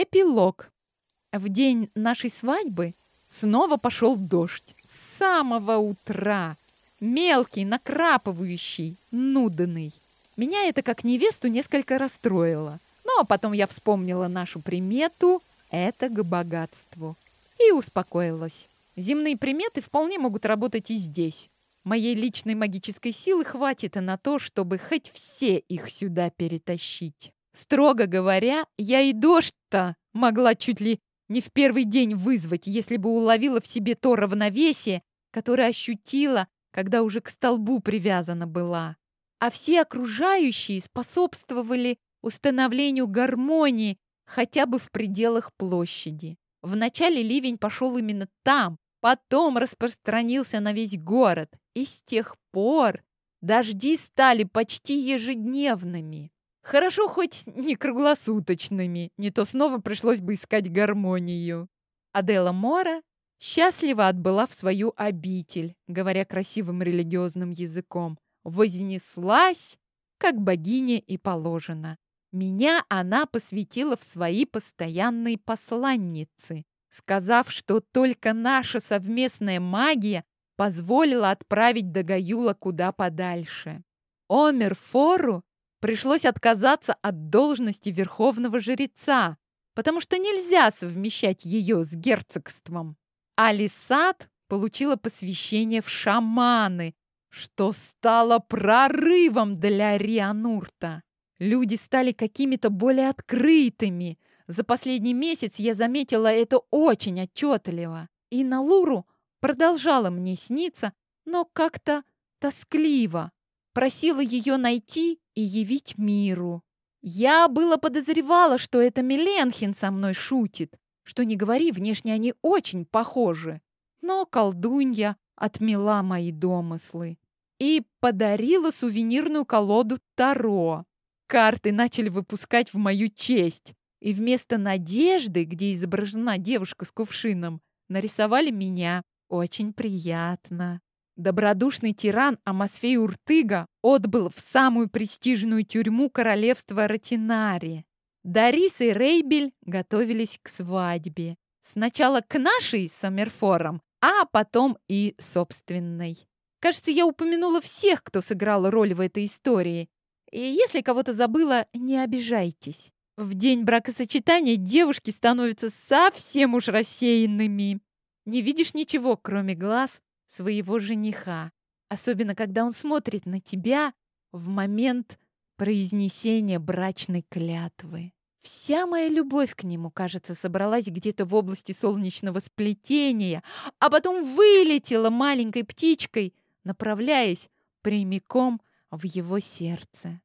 Эпилог. В день нашей свадьбы снова пошел дождь. С самого утра. Мелкий, накрапывающий, нудный. Меня это как невесту несколько расстроило. Но потом я вспомнила нашу примету «это к богатству» и успокоилась. Земные приметы вполне могут работать и здесь. Моей личной магической силы хватит и на то, чтобы хоть все их сюда перетащить. Строго говоря, я и дождь-то могла чуть ли не в первый день вызвать, если бы уловила в себе то равновесие, которое ощутила, когда уже к столбу привязана была. А все окружающие способствовали установлению гармонии хотя бы в пределах площади. Вначале ливень пошел именно там, потом распространился на весь город, и с тех пор дожди стали почти ежедневными. Хорошо хоть не круглосуточными, не то снова пришлось бы искать гармонию. Адела Мора счастливо отбыла в свою обитель, говоря красивым религиозным языком. Вознеслась, как богиня и положено. Меня она посвятила в свои постоянные посланницы, сказав, что только наша совместная магия позволила отправить Дагаюла куда подальше. Омер Фору пришлось отказаться от должности верховного жреца, потому что нельзя совмещать ее с герцогством. Алисат получила посвящение в шаманы, что стало прорывом для Рианурта. Люди стали какими-то более открытыми. За последний месяц я заметила это очень отчетливо. И на Луру продолжала мне сниться, но как-то тоскливо. Просила ее найти и явить миру. Я было подозревала, что это Миленхин со мной шутит. Что не говори, внешне они очень похожи. Но колдунья отмела мои домыслы и подарила сувенирную колоду Таро. Карты начали выпускать в мою честь. И вместо надежды, где изображена девушка с кувшином, нарисовали меня. Очень приятно. Добродушный тиран Амосфей Уртыга отбыл в самую престижную тюрьму королевства Ратинари. Дарис и Рейбель готовились к свадьбе. Сначала к нашей с Амерфором, а потом и собственной. Кажется, я упомянула всех, кто сыграл роль в этой истории. И если кого-то забыла, не обижайтесь. В день бракосочетания девушки становятся совсем уж рассеянными. Не видишь ничего, кроме глаз своего жениха. Особенно, когда он смотрит на тебя в момент произнесения брачной клятвы. Вся моя любовь к нему, кажется, собралась где-то в области солнечного сплетения, а потом вылетела маленькой птичкой, направляясь прямиком в его сердце.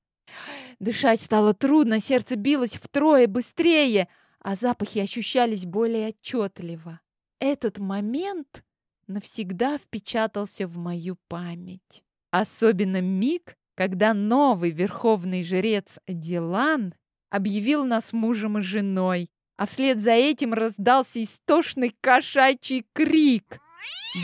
Дышать стало трудно, сердце билось втрое быстрее, а запахи ощущались более отчетливо. Этот момент навсегда впечатался в мою память. Особенно миг, когда новый верховный жрец Дилан объявил нас мужем и женой, а вслед за этим раздался истошный кошачий крик.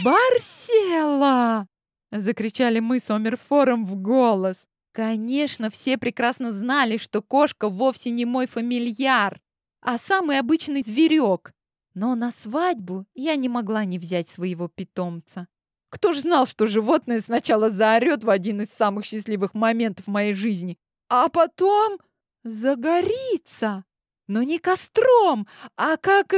«Барсела!» — закричали мы с Омерфором в голос. Конечно, все прекрасно знали, что кошка вовсе не мой фамильяр, а самый обычный зверек. Но на свадьбу я не могла не взять своего питомца. Кто ж знал, что животное сначала заорет в один из самых счастливых моментов моей жизни, а потом загорится. Но не костром, а как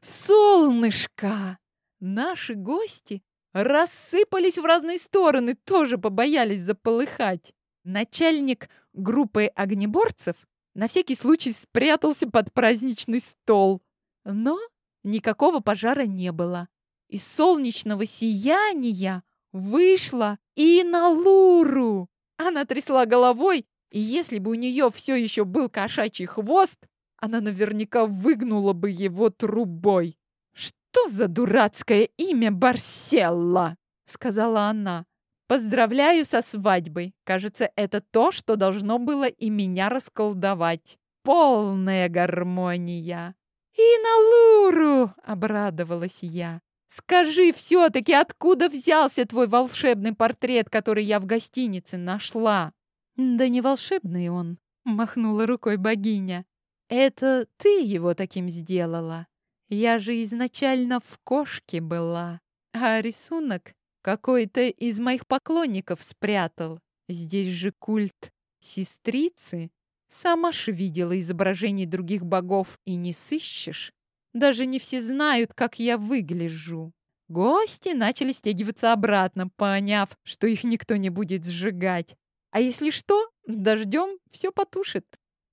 солнышко. Наши гости рассыпались в разные стороны, тоже побоялись заполыхать. Начальник группы огнеборцев на всякий случай спрятался под праздничный стол. Но никакого пожара не было. Из солнечного сияния вышла и на Луру. Она трясла головой, и если бы у нее все еще был кошачий хвост, она наверняка выгнула бы его трубой. «Что за дурацкое имя Барселла?» — сказала она. «Поздравляю со свадьбой. Кажется, это то, что должно было и меня расколдовать. Полная гармония!» «И на Луру!» — обрадовалась я. «Скажи все-таки, откуда взялся твой волшебный портрет, который я в гостинице нашла?» «Да не волшебный он», — махнула рукой богиня. Это ты его таким сделала. Я же изначально в кошке была. А рисунок какой-то из моих поклонников спрятал. Здесь же культ сестрицы. Сама ж видела изображений других богов и не сыщешь. Даже не все знают, как я выгляжу. Гости начали стягиваться обратно, поняв, что их никто не будет сжигать. А если что, дождем все потушит.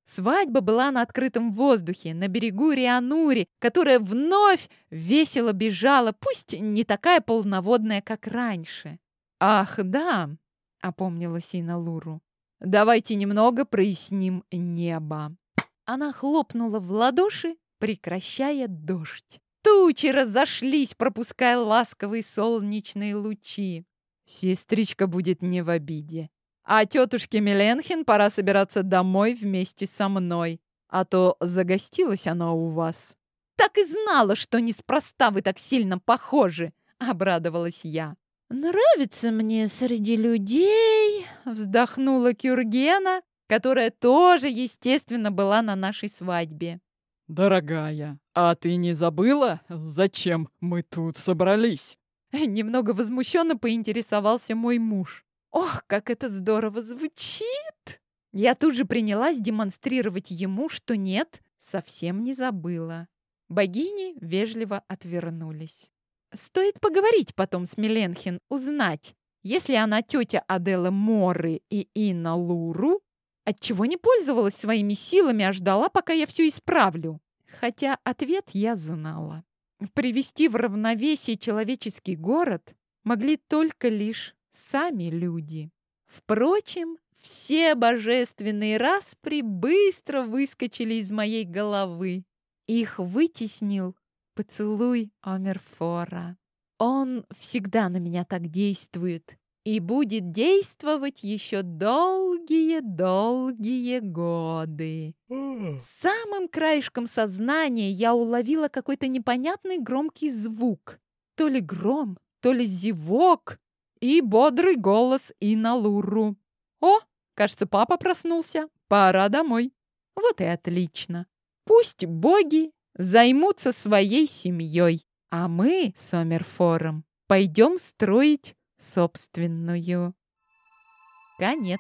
Свадьба была на открытом воздухе, на берегу Рианури, которая вновь весело бежала, пусть не такая полноводная, как раньше. «Ах, да!» — опомнилась Ина Луру. «Давайте немного проясним небо». Она хлопнула в ладоши, прекращая дождь. Тучи разошлись, пропуская ласковые солнечные лучи. Сестричка будет не в обиде. А тетушке Миленхин пора собираться домой вместе со мной, а то загостилась она у вас. Так и знала, что неспроста вы так сильно похожи, обрадовалась я. Нравится мне среди людей, вздохнула Кюргена, которая тоже, естественно, была на нашей свадьбе. «Дорогая, а ты не забыла, зачем мы тут собрались?» Немного возмущенно поинтересовался мой муж. Ох, как это здорово звучит! Я тут же принялась демонстрировать ему, что нет, совсем не забыла. Богини вежливо отвернулись. Стоит поговорить потом с Миленхин, узнать, если она тетя Аделы Моры и Инна Луру, отчего не пользовалась своими силами, а ждала, пока я все исправлю. Хотя ответ я знала. Привести в равновесие человеческий город могли только лишь сами люди. Впрочем, все божественные распри быстро выскочили из моей головы. Их вытеснил поцелуй Омерфора. Он всегда на меня так действует и будет действовать еще долгие-долгие годы. Самым краешком сознания я уловила какой-то непонятный громкий звук. То ли гром, то ли зевок, и бодрый голос Иналуру. «О, кажется, папа проснулся. Пора домой». Вот и отлично. Пусть боги займутся своей семьей, а мы с Омерфором пойдем строить собственную. Конец.